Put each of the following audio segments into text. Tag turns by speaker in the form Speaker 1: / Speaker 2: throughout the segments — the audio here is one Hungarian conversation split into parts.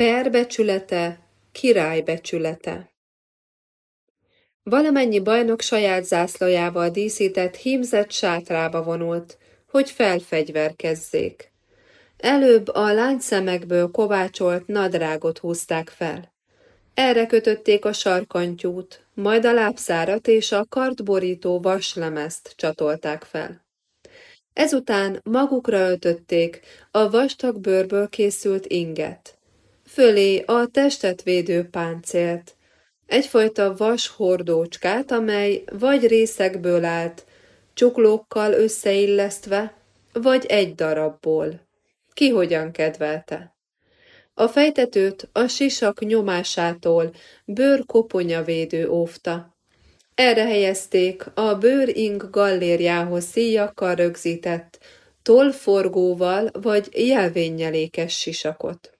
Speaker 1: Per becsülete, király becsülete. Valamennyi bajnok saját zászlajával díszített hímzett sátrába vonult, hogy felfegyverkezzék. Előbb a láncszemekből kovácsolt nadrágot húzták fel. Erre kötötték a sarkantyút, majd a lábszárat és a kartborító vaslemezt csatolták fel. Ezután magukra öltötték a vastag bőrből készült inget, fölé a testet védő páncélt, egyfajta vas hordócskát, amely vagy részekből állt, csuklókkal összeillesztve, vagy egy darabból. Ki hogyan kedvelte. A fejtetőt a sisak nyomásától bőr koponyavédő óvta. Erre helyezték a bőring gallérjához szíjakkal rögzített, tollforgóval vagy jelvényelékes sisakot.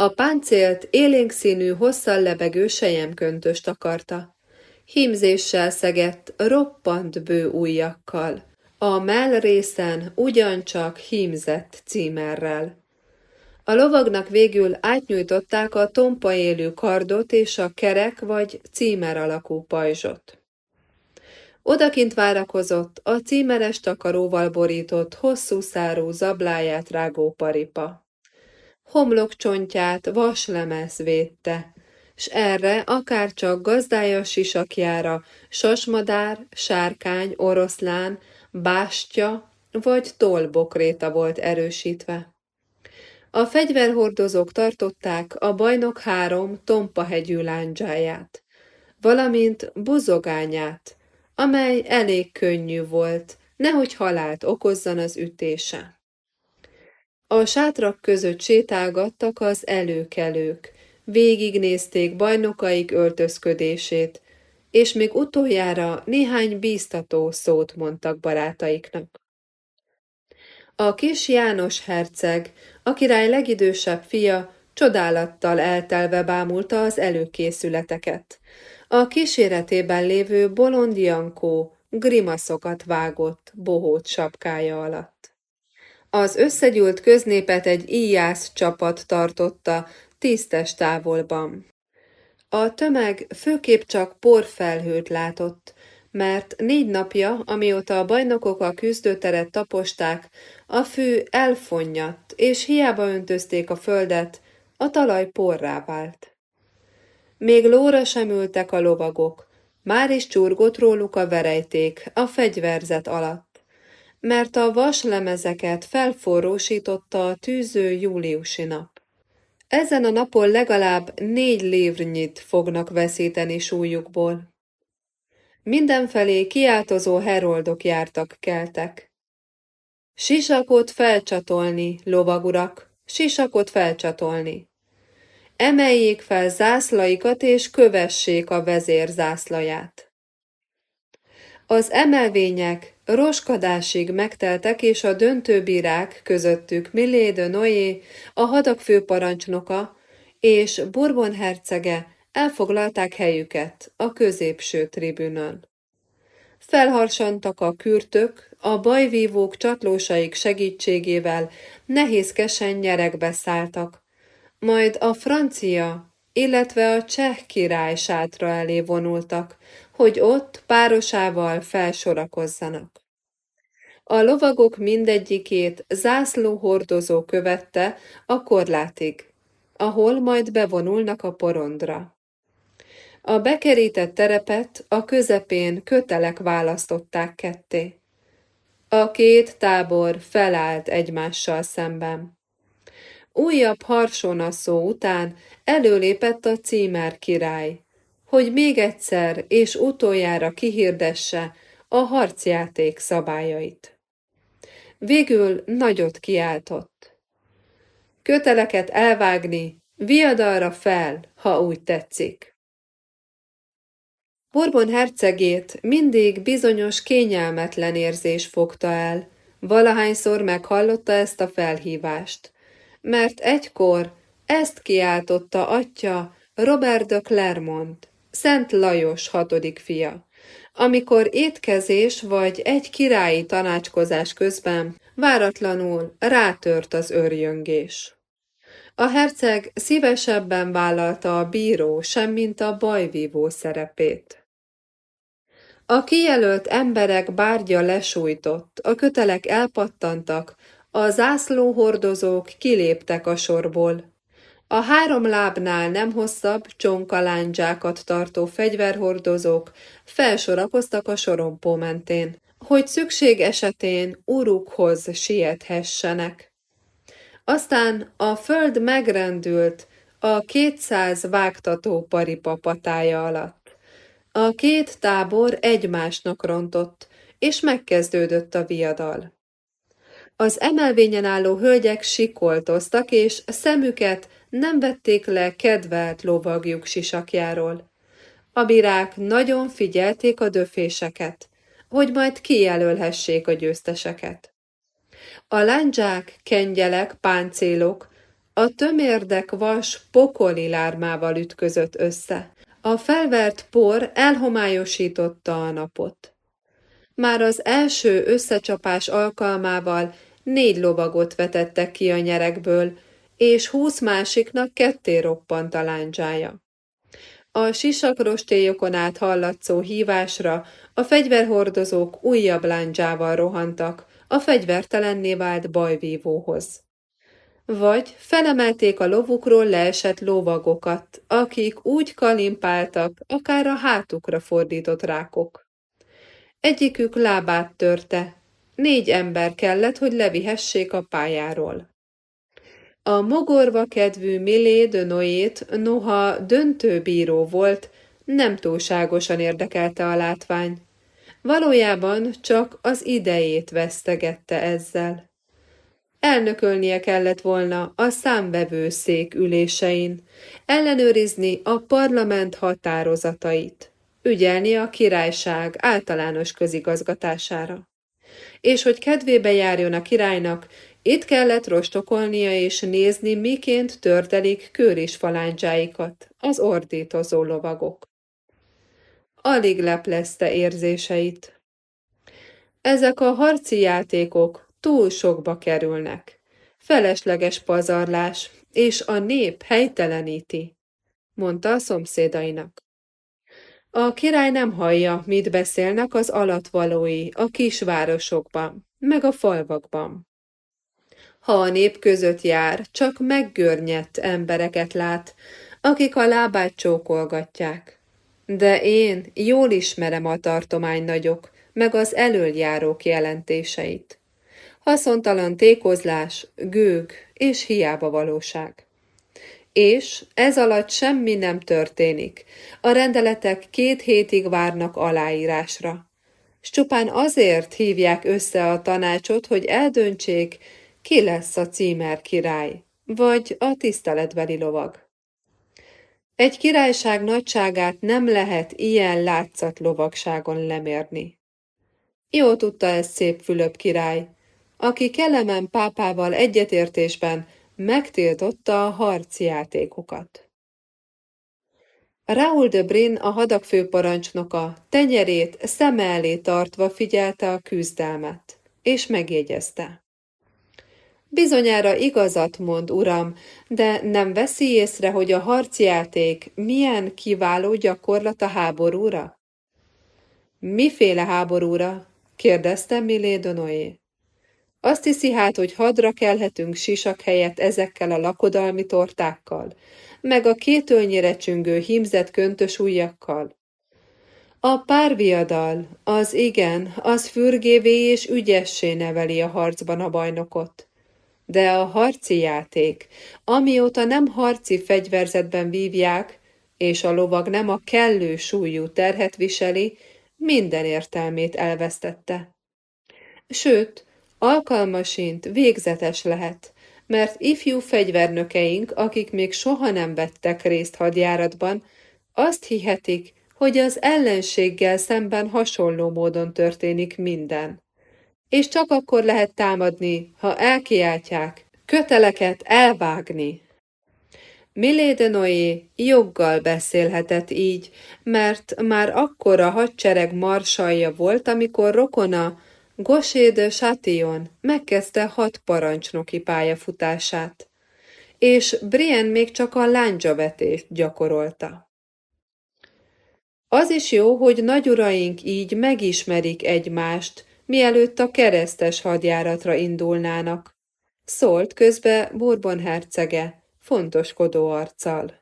Speaker 1: A páncélt élénk színű, hosszal lebegő sejemköntöst akarta. Hímzéssel szegett, roppant bő ujjakkal. A mellrészen ugyancsak hímzett címerrel. A lovagnak végül átnyújtották a tompa élő kardot és a kerek vagy címer alakú pajzsot. Odakint várakozott a címeres takaróval borított, hosszú szárú zabláját rágó paripa. Homlokcsontját vaslemez védte, s erre akárcsak gazdája sisakjára sasmadár, sárkány, oroszlán, bástya vagy tollbokréta volt erősítve. A fegyverhordozók tartották a bajnok három tompahegyű lándzsáját, valamint buzogányát, amely elég könnyű volt, nehogy halált okozzon az ütése. A sátrak között sétálgattak az előkelők, végignézték bajnokaik öltözködését, és még utoljára néhány bíztató szót mondtak barátaiknak. A kis János herceg, a király legidősebb fia, csodálattal eltelve bámulta az előkészületeket. A kíséretében lévő bolond grimaszokat vágott bohót sapkája alatt. Az összegyűlt köznépet egy íjász csapat tartotta tisztes távolban. A tömeg főképp csak porfelhőt látott, mert négy napja, amióta a bajnokok a küzdőteret taposták, a fű elfonnyadt, és hiába öntözték a földet, a talaj porrá vált. Még lóra sem ültek a lovagok, már is csurgott róluk a verejték a fegyverzet alatt, mert a vaslemezeket felforrósította a tűző júliusi nap. Ezen a napon legalább négy lévrnyit fognak veszíteni súlyukból. Mindenfelé kiáltozó heroldok jártak keltek. Sisakot felcsatolni, lovagurak, sisakot felcsatolni. Emeljék fel zászlaikat és kövessék a vezér zászlaját. Az emelvények roskadásig megteltek, és a döntőbírák közöttük Millé de Noé, a hadak főparancsnoka, és Bourbon hercege elfoglalták helyüket a középső tribünön. Felharsantak a kürtök, a bajvívók csatlósaik segítségével nehézkesen nyerekbe szálltak, majd a francia, illetve a cseh király sátra elé vonultak, hogy ott párosával felsorakozzanak. A lovagok mindegyikét zászló hordozó követte a korlátig, ahol majd bevonulnak a porondra. A bekerített terepet a közepén kötelek választották ketté. A két tábor felállt egymással szemben. Újabb harsonaszó után előlépett a címer király, hogy még egyszer és utoljára kihirdesse a harcjáték szabályait. Végül nagyot kiáltott. Köteleket elvágni, viadalra fel, ha úgy tetszik. Borbon hercegét mindig bizonyos kényelmetlen érzés fogta el, valahányszor meghallotta ezt a felhívást, mert egykor ezt kiáltotta atya Robert de Clermont, Szent Lajos hatodik fia, amikor étkezés vagy egy királyi tanácskozás közben váratlanul rátört az örjöngés. A herceg szívesebben vállalta a bíró, semmint a bajvívó szerepét. A kijelölt emberek bárgya lesújtott, a kötelek elpattantak, a zászlóhordozók kiléptek a sorból. A három lábnál nem hosszabb, csonkalándzsákat tartó fegyverhordozók felsorakoztak a sorompó mentén, hogy szükség esetén urukhoz siethessenek. Aztán a föld megrendült a kétszáz vágtató paripa alatt. A két tábor egymásnak rontott, és megkezdődött a viadal. Az emelvényen álló hölgyek sikoltoztak, és szemüket nem vették le kedvelt lovagjuk sisakjáról. A bírák nagyon figyelték a döféseket, hogy majd kijelölhessék a győzteseket. A lándzsák, kengyelek, páncélok, a tömérdek vas pokoli lármával ütközött össze. A felvert por elhomályosította a napot. Már az első összecsapás alkalmával négy lovagot vetettek ki a nyerekből, és húsz másiknak ketté roppant a lándzsája. A sisakrostélyokon át hallatszó hívásra a fegyverhordozók újabb lándzsával rohantak a fegyvertelenné vált bajvívóhoz. Vagy felemelték a lovukról leesett lovagokat, akik úgy kalimpáltak, akár a hátukra fordított rákok. Egyikük lábát törte, négy ember kellett, hogy levihessék a pályáról. A mogorva kedvű Milé de Noét, noha döntőbíró volt, nem túlságosan érdekelte a látvány. Valójában csak az idejét vesztegette ezzel. Elnökölnie kellett volna a számvevőszék ülésein, ellenőrizni a parlament határozatait, ügyelni a királyság általános közigazgatására. És hogy kedvébe járjon a királynak, itt kellett rostokolnia és nézni, miként törtelik kőris falándzsáikat az ordítozó lovagok. Alig leplezte érzéseit. Ezek a harci játékok túl sokba kerülnek. Felesleges pazarlás, és a nép helyteleníti, mondta a szomszédainak. A király nem hallja, mit beszélnek az alatvalói a kisvárosokban, meg a falvakban. Ha a nép között jár, csak meggörnyedt embereket lát, akik a lábát csókolgatják. De én jól ismerem a tartomány nagyok, meg az elöljárók jelentéseit. Haszontalan tékozlás, gőg és hiába valóság. És ez alatt semmi nem történik. A rendeletek két hétig várnak aláírásra. S csupán azért hívják össze a tanácsot, hogy eldöntsék, ki lesz a címer király, vagy a tiszteletbeli lovag. Egy királyság nagyságát nem lehet ilyen látszat lovagságon lemérni. Jó tudta ezt szép Fülöp király, aki Kelemen pápával egyetértésben megtiltotta a harci játékokat. Raúl de Brin, a hadak főparancsnoka, tenyerét szeme elé tartva figyelte a küzdelmet, és megjegyezte. Bizonyára igazat mond, uram, de nem veszi észre, hogy a harcjáték milyen kiváló gyakorlat a háborúra? Miféle háborúra? kérdezte Donoé. Azt hiszi hát, hogy hadra kelhetünk sisak helyett ezekkel a lakodalmi tortákkal, meg a kétölnyire csüngő hímzett köntös ujjakkal. A párviadal, az igen, az fürgévé és ügyessé neveli a harcban a bajnokot de a harci játék, amióta nem harci fegyverzetben vívják, és a lovag nem a kellő súlyú terhet viseli, minden értelmét elvesztette. Sőt, alkalmasint végzetes lehet, mert ifjú fegyvernökeink, akik még soha nem vettek részt hadjáratban, azt hihetik, hogy az ellenséggel szemben hasonló módon történik minden és csak akkor lehet támadni, ha elkiáltják, köteleket elvágni. Milé de Noé joggal beszélhetett így, mert már akkor a hadsereg marsalja volt, amikor rokona Gosé de Chatillon megkezdte hat parancsnoki pályafutását. és Brienne még csak a lándzsavetést gyakorolta. Az is jó, hogy nagyuraink így megismerik egymást, mielőtt a keresztes hadjáratra indulnának, szólt közbe Bourbon hercege, fontoskodó arccal.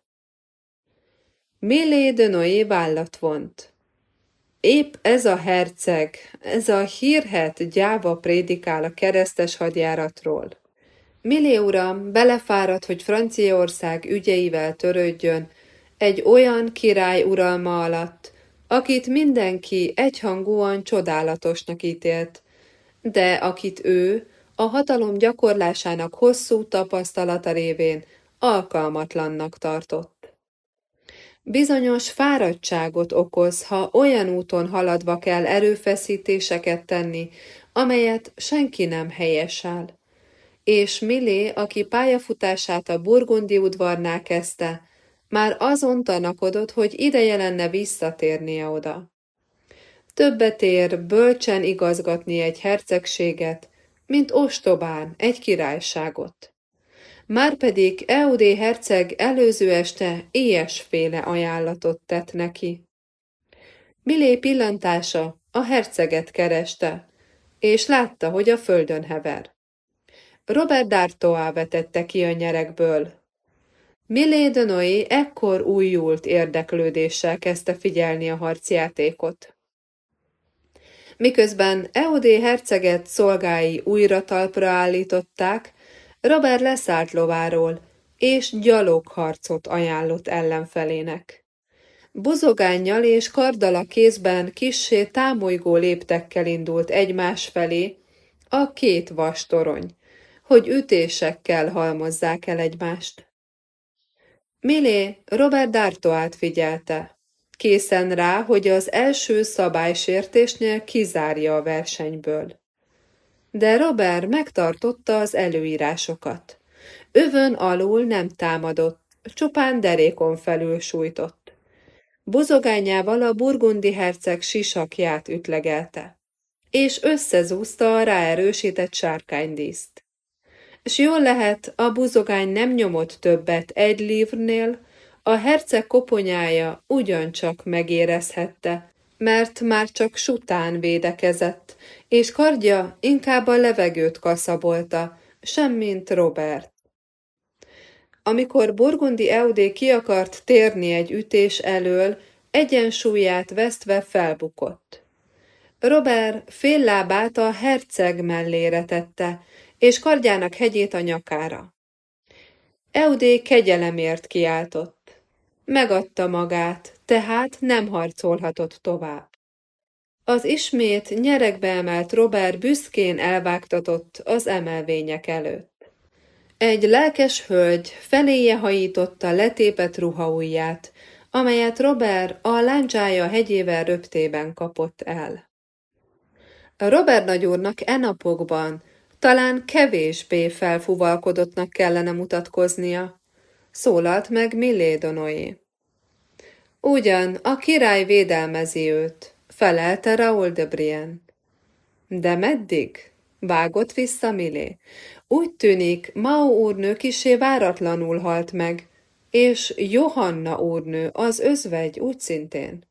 Speaker 1: Millé de Noé vállat vont. Épp ez a herceg, ez a hírhet gyáva prédikál a keresztes hadjáratról. Millé uram belefáradt, hogy Franciaország ügyeivel törődjön, egy olyan király uralma alatt, akit mindenki egyhangúan csodálatosnak ítélt, de akit ő a hatalom gyakorlásának hosszú tapasztalata révén alkalmatlannak tartott. Bizonyos fáradtságot okoz, ha olyan úton haladva kell erőfeszítéseket tenni, amelyet senki nem helyesel. És Millé, aki pályafutását a burgundi udvarnál kezdte, már azon tanakodott, hogy ideje lenne visszatérnie oda. Többet ér bölcsen igazgatni egy hercegséget, mint ostobán egy királyságot. Márpedig Eudé herceg előző este ilyesféle ajánlatot tett neki. Milé pillantása a herceget kereste, és látta, hogy a földön hever. Robert D'Artois vetette ki a nyerekből, Millé de Noé ekkor újult érdeklődéssel kezdte figyelni a harcjátékot. Miközben Eudé herceget szolgái újra talpra állították, Robert leszállt lováról, és gyalogharcot ajánlott ellenfelének. Buzogánnyal és kardala kézben kissé támolygó léptekkel indult egymás felé a két vastorony, hogy ütésekkel halmozzák el egymást. Milé Robert D'Artoát figyelte, készen rá, hogy az első szabálysértésnél kizárja a versenyből. De Robert megtartotta az előírásokat. Övön alul nem támadott, csupán derékon felül sújtott. Buzogányával a burgundi herceg sisakját ütlegelte, és összezúzta a ráerősített sárkánydíszt s jól lehet, a buzogány nem nyomott többet egy livrnél, a herceg koponyája ugyancsak megérezhette, mert már csak sután védekezett, és kardja inkább a levegőt kaszabolta, semmint Robert. Amikor Burgundi Eudé ki akart térni egy ütés elől, egyensúlyát vesztve felbukott. Robert fél lábát a herceg mellére tette, és kardjának hegyét a nyakára. Eudé kegyelemért kiáltott. Megadta magát, tehát nem harcolhatott tovább. Az ismét nyerekbe emelt Robert büszkén elvágtatott az emelvények előtt. Egy lelkes hölgy feléje hajította letépet ruhaujját, amelyet Robert a láncsája hegyével röptében kapott el. Robert nagyúrnak e napokban talán kevésbé felfuvalkodottnak kellene mutatkoznia, szólalt meg Millédonoé. Ugyan, a király védelmezi őt, felelte Raoul de Brien. De meddig? Vágott vissza Milé. Úgy tűnik, Mao úrnő kisé váratlanul halt meg, és Johanna úrnő, az özvegy úgy szintén.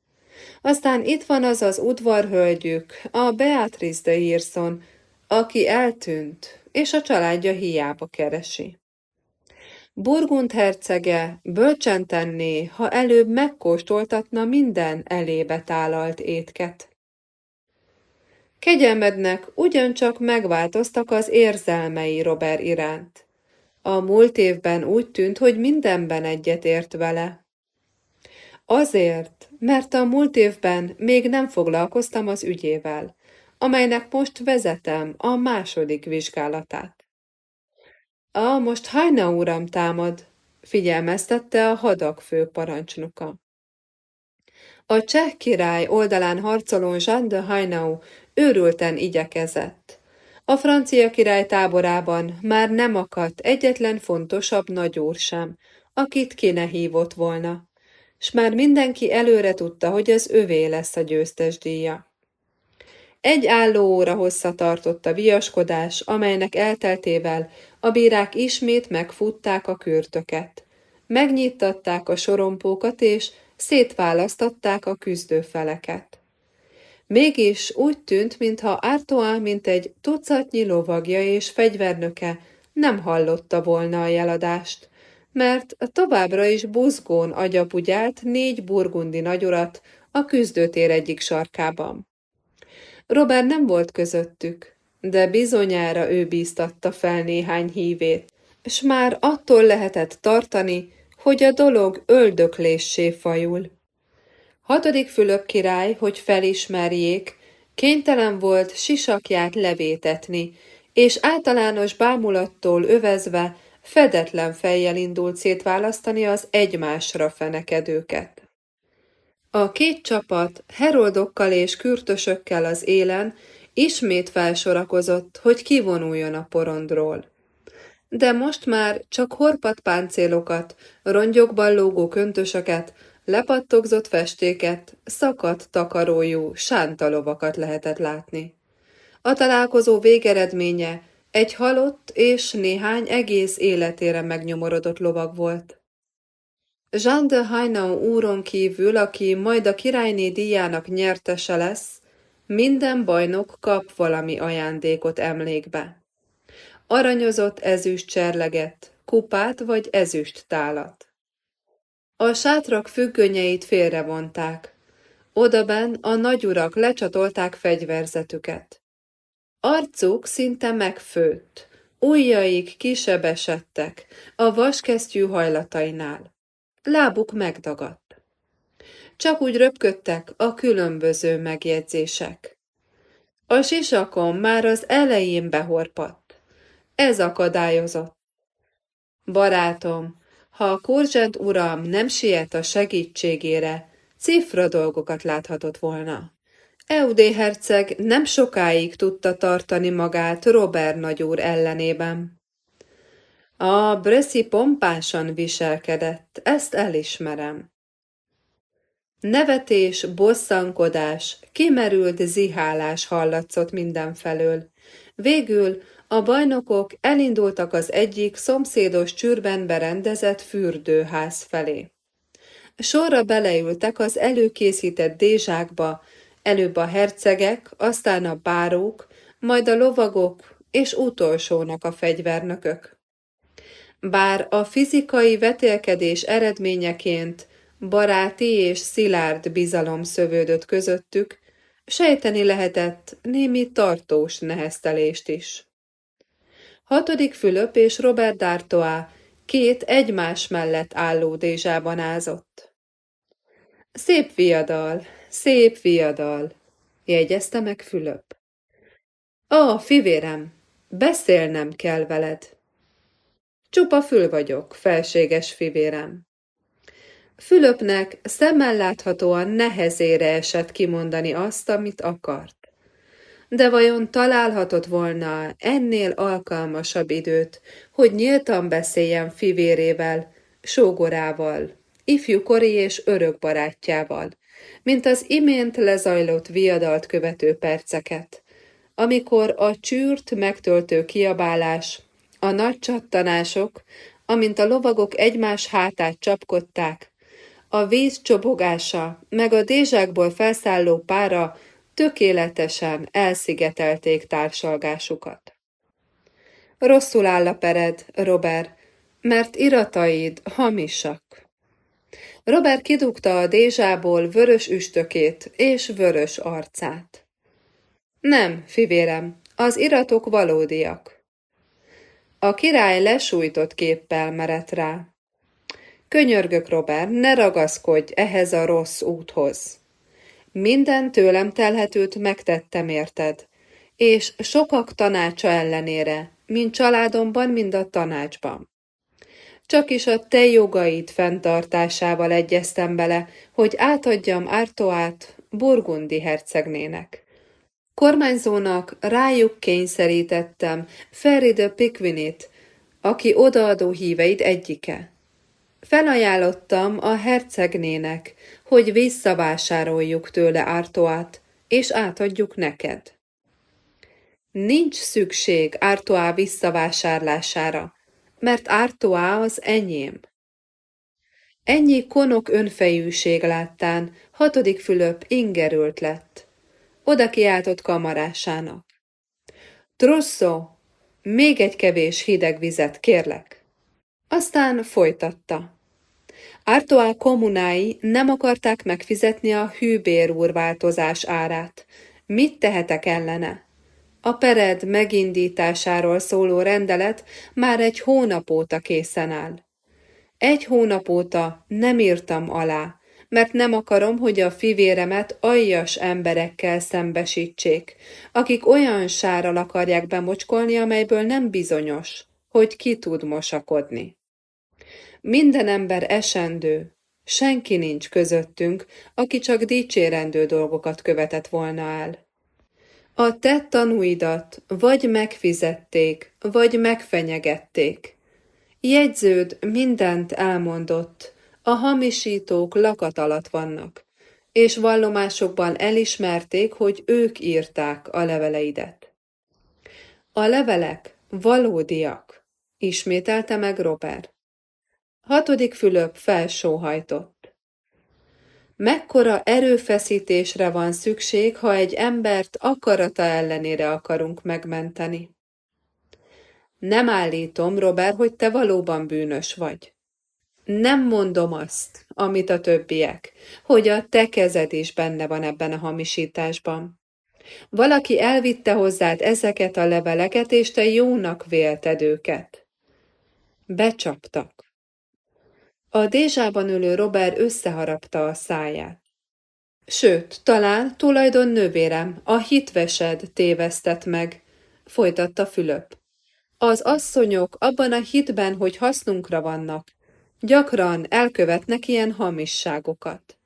Speaker 1: Aztán itt van az az udvarhölgyük, a Beatrice de Hirson, aki eltűnt, és a családja hiába keresi. Burgund hercege bölcsen tenné, ha előbb megkóstoltatna minden elébe tálalt étket. Kegyelmednek ugyancsak megváltoztak az érzelmei Robert iránt. A múlt évben úgy tűnt, hogy mindenben egyetért vele. Azért, mert a múlt évben még nem foglalkoztam az ügyével amelynek most vezetem a második vizsgálatát. A most Hajna uram támad, figyelmeztette a hadak fő parancsnoka. A cseh király oldalán harcoló Jean de Hainau őrülten igyekezett. A francia király táborában már nem akadt egyetlen fontosabb nagyúr sem, akit ki hívott volna, s már mindenki előre tudta, hogy az övé lesz a győztes díja. Egy álló óra hossza tartott a viaskodás, amelynek elteltével a bírák ismét megfutták a kürtöket. Megnyittatták a sorompókat és szétválasztatták a küzdőfeleket. Mégis úgy tűnt, mintha Artois, mint egy tucatnyi lovagja és fegyvernöke nem hallotta volna a jeladást, mert továbbra is buzgón agyapugyált négy burgundi nagyurat a küzdőtér egyik sarkában. Robert nem volt közöttük, de bizonyára ő bíztatta fel néhány hívét, s már attól lehetett tartani, hogy a dolog öldökléssé fajul. Hatodik Fülöp király, hogy felismerjék, kénytelen volt sisakját levétetni, és általános bámulattól övezve fedetlen fejjel indult szétválasztani az egymásra fenekedőket. A két csapat heroldokkal és kürtösökkel az élen ismét felsorakozott, hogy kivonuljon a porondról. De most már csak horpat páncélokat, rongyokban lógó köntösöket, lepattogzott festéket, szakadt takarójú, sántalovakat lehetett látni. A találkozó végeredménye egy halott és néhány egész életére megnyomorodott lovag volt. Jean de Hainau úron kívül, aki majd a királyné díjának nyertese lesz, minden bajnok kap valami ajándékot emlékbe. Aranyozott ezüst cserleget, kupát vagy ezüst tálat. A sátrak függönyeit félrevonták. Odaben a nagyurak lecsatolták fegyverzetüket. Arcuk szinte megfőtt, ujjaik kisebesedtek a vaskesztyű hajlatainál. Lábuk megdagadt. Csak úgy röpködtek a különböző megjegyzések. A sisakon már az elején behorpadt. Ez akadályozott. Barátom, ha a kurzsent uram nem siet a segítségére, cifra dolgokat láthatott volna. Eudé herceg nem sokáig tudta tartani magát Robert nagyúr ellenében. A Bressi pompásan viselkedett, ezt elismerem. Nevetés, bosszankodás, kimerült zihálás hallatszott mindenfelől. Végül a bajnokok elindultak az egyik szomszédos csűrben berendezett fürdőház felé. Sorra beleültek az előkészített dézsákba, előbb a hercegek, aztán a bárók, majd a lovagok, és utolsónak a fegyvernökök. Bár a fizikai vetélkedés eredményeként baráti és szilárd bizalom szövődött közöttük, sejteni lehetett némi tartós neheztelést is. Hatodik Fülöp és Robert d'Artois két egymás mellett álló dézsában ázott. Szép viadal, szép viadal, jegyezte meg Fülöp. Ó, fivérem, beszélnem kell veled. Csupa fül vagyok, felséges fivérem. Fülöpnek szemmel láthatóan nehezére esett kimondani azt, amit akart de vajon találhatott volna ennél alkalmasabb időt, hogy nyíltan beszéljen fivérével, sógorával, ifjúkori és örök barátjával, mint az imént lezajlott viadalt követő perceket, amikor a csűrt megtöltő kiabálás, a nagy csattanások, amint a lovagok egymás hátát csapkodták, a víz csobogása, meg a dézsákból felszálló pára tökéletesen elszigetelték társalgásukat. Rosszul áll a pered, Robert, mert irataid hamisak. Robert kidugta a dézsából vörös üstökét és vörös arcát. Nem, fivérem, az iratok valódiak. A király lesújtott képpel merett rá. Könyörgök, Robert, ne ragaszkodj ehhez a rossz úthoz. Minden tőlem telhetőt megtettem érted, és sokak tanácsa ellenére, mind családomban, mind a tanácsban. Csak is a te jogaid fenntartásával egyeztem bele, hogy átadjam Ártoát Burgundi hercegnének. Kormányzónak rájuk kényszerítettem Feride Piquinit, aki odaadó híveid egyike. Felajánlottam a hercegnének, hogy visszavásároljuk tőle Ártoát, és átadjuk neked. Nincs szükség Artois visszavásárlására, mert Artois az enyém. Ennyi konok önfejűség láttán hatodik Fülöp ingerült lett. Oda kiáltott kamarásának. Trosso, még egy kevés hideg vizet, kérlek. Aztán folytatta. Artois kommunái nem akarták megfizetni a hűbérúr változás Mit tehetek ellene? A pered megindításáról szóló rendelet már egy hónap óta készen áll. Egy hónap óta nem írtam alá, mert nem akarom, hogy a fivéremet aljas emberekkel szembesítsék, akik olyan sárral akarják bemocskolni, amelyből nem bizonyos, hogy ki tud mosakodni. Minden ember esendő, senki nincs közöttünk, aki csak dicsérendő dolgokat követett volna el. A te tanúidat vagy megfizették, vagy megfenyegették. Jegyződ mindent elmondott, a hamisítók lakat alatt vannak, és vallomásokban elismerték, hogy ők írták a leveleidet. A levelek valódiak, ismételte meg Robert. Hatodik Fülöp felsóhajtott. Mekkora erőfeszítésre van szükség, ha egy embert akarata ellenére akarunk megmenteni? Nem állítom, Robert, hogy te valóban bűnös vagy. Nem mondom azt, amit a többiek, hogy a te kezed is benne van ebben a hamisításban. Valaki elvitte hozzád ezeket a leveleket, és te jónak vélted őket. Becsaptak. A dézsában ülő Robert összeharapta a száját. Sőt, talán tulajdon nővérem, a hitvesed tévesztett meg, folytatta Fülöp. Az asszonyok abban a hitben, hogy hasznunkra vannak, gyakran elkövetnek ilyen hamisságokat.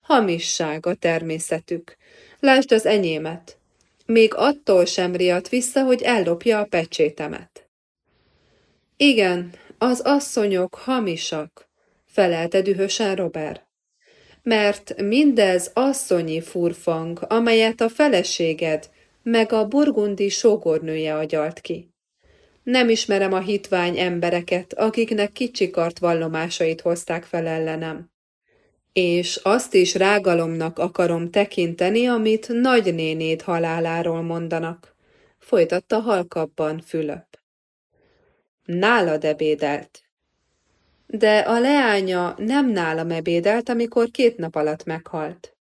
Speaker 1: Hamisság a természetük. Lásd az enyémet. Még attól sem riadt vissza, hogy ellopja a pecsétemet. Igen, az asszonyok hamisak, felelte dühösen Robert. Mert mindez asszonyi furfang, amelyet a feleséged meg a burgundi sógornője agyalt ki. Nem ismerem a hitvány embereket, akiknek kicsikart vallomásait hozták fel ellenem. És azt is rágalomnak akarom tekinteni, amit nagynénéd haláláról mondanak, folytatta halkabban Fülöp. Nálad ebédelt, de a leánya nem nálam ebédelt, amikor két nap alatt meghalt.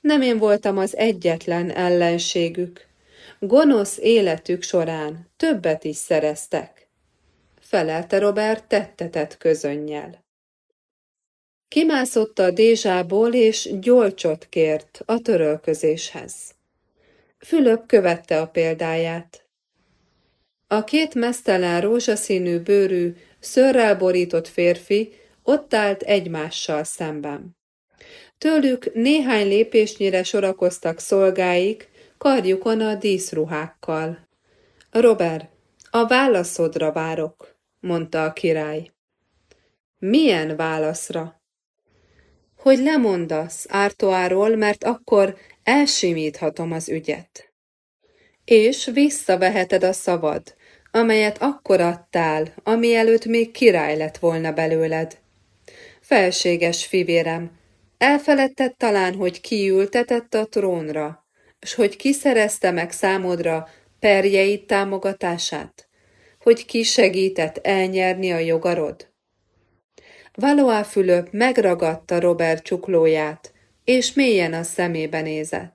Speaker 1: Nem én voltam az egyetlen ellenségük. Gonosz életük során többet is szereztek. Felelte Robert tettetett közönnyel. Kimászott a dézsából, és gyolcsot kért a törölközéshez. Fülöp követte a példáját. A két mesztelen rózsaszínű bőrű, szörrel borított férfi ott állt egymással szemben. Tőlük néhány lépésnyire sorakoztak szolgáik, karjukon a díszruhákkal. Robert, a válaszodra várok, mondta a király. Milyen válaszra? Hogy lemondasz Ártoáról, mert akkor elsimíthatom az ügyet. És visszaveheted a szavad, amelyet akkor adtál, ami előtt még király lett volna belőled. Felséges fivérem, elfeledted talán, hogy kiültetett a trónra, s hogy kiszerezte meg számodra perjeid támogatását, hogy ki segített elnyerni a jogarod. Valois Fülöp megragadta Robert csuklóját, és mélyen a szemébe nézett.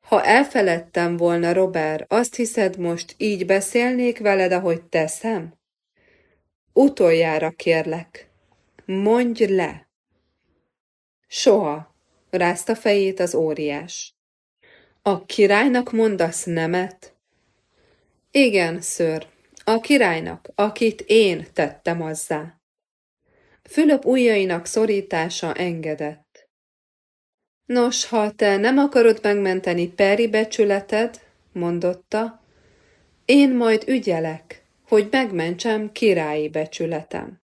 Speaker 1: Ha elfeledtem volna, Robert, azt hiszed most így beszélnék veled, ahogy teszem? Utoljára kérlek, mondj le! Soha, rázta fejét az óriás. A királynak mondasz nemet? Igen, ször, a királynak, akit én tettem azzá. Fülöp ujjainak szorítása engedett. Nos, ha te nem akarod megmenteni Peri becsületed, mondotta, én majd ügyelek, hogy megmentsem királyi becsületem.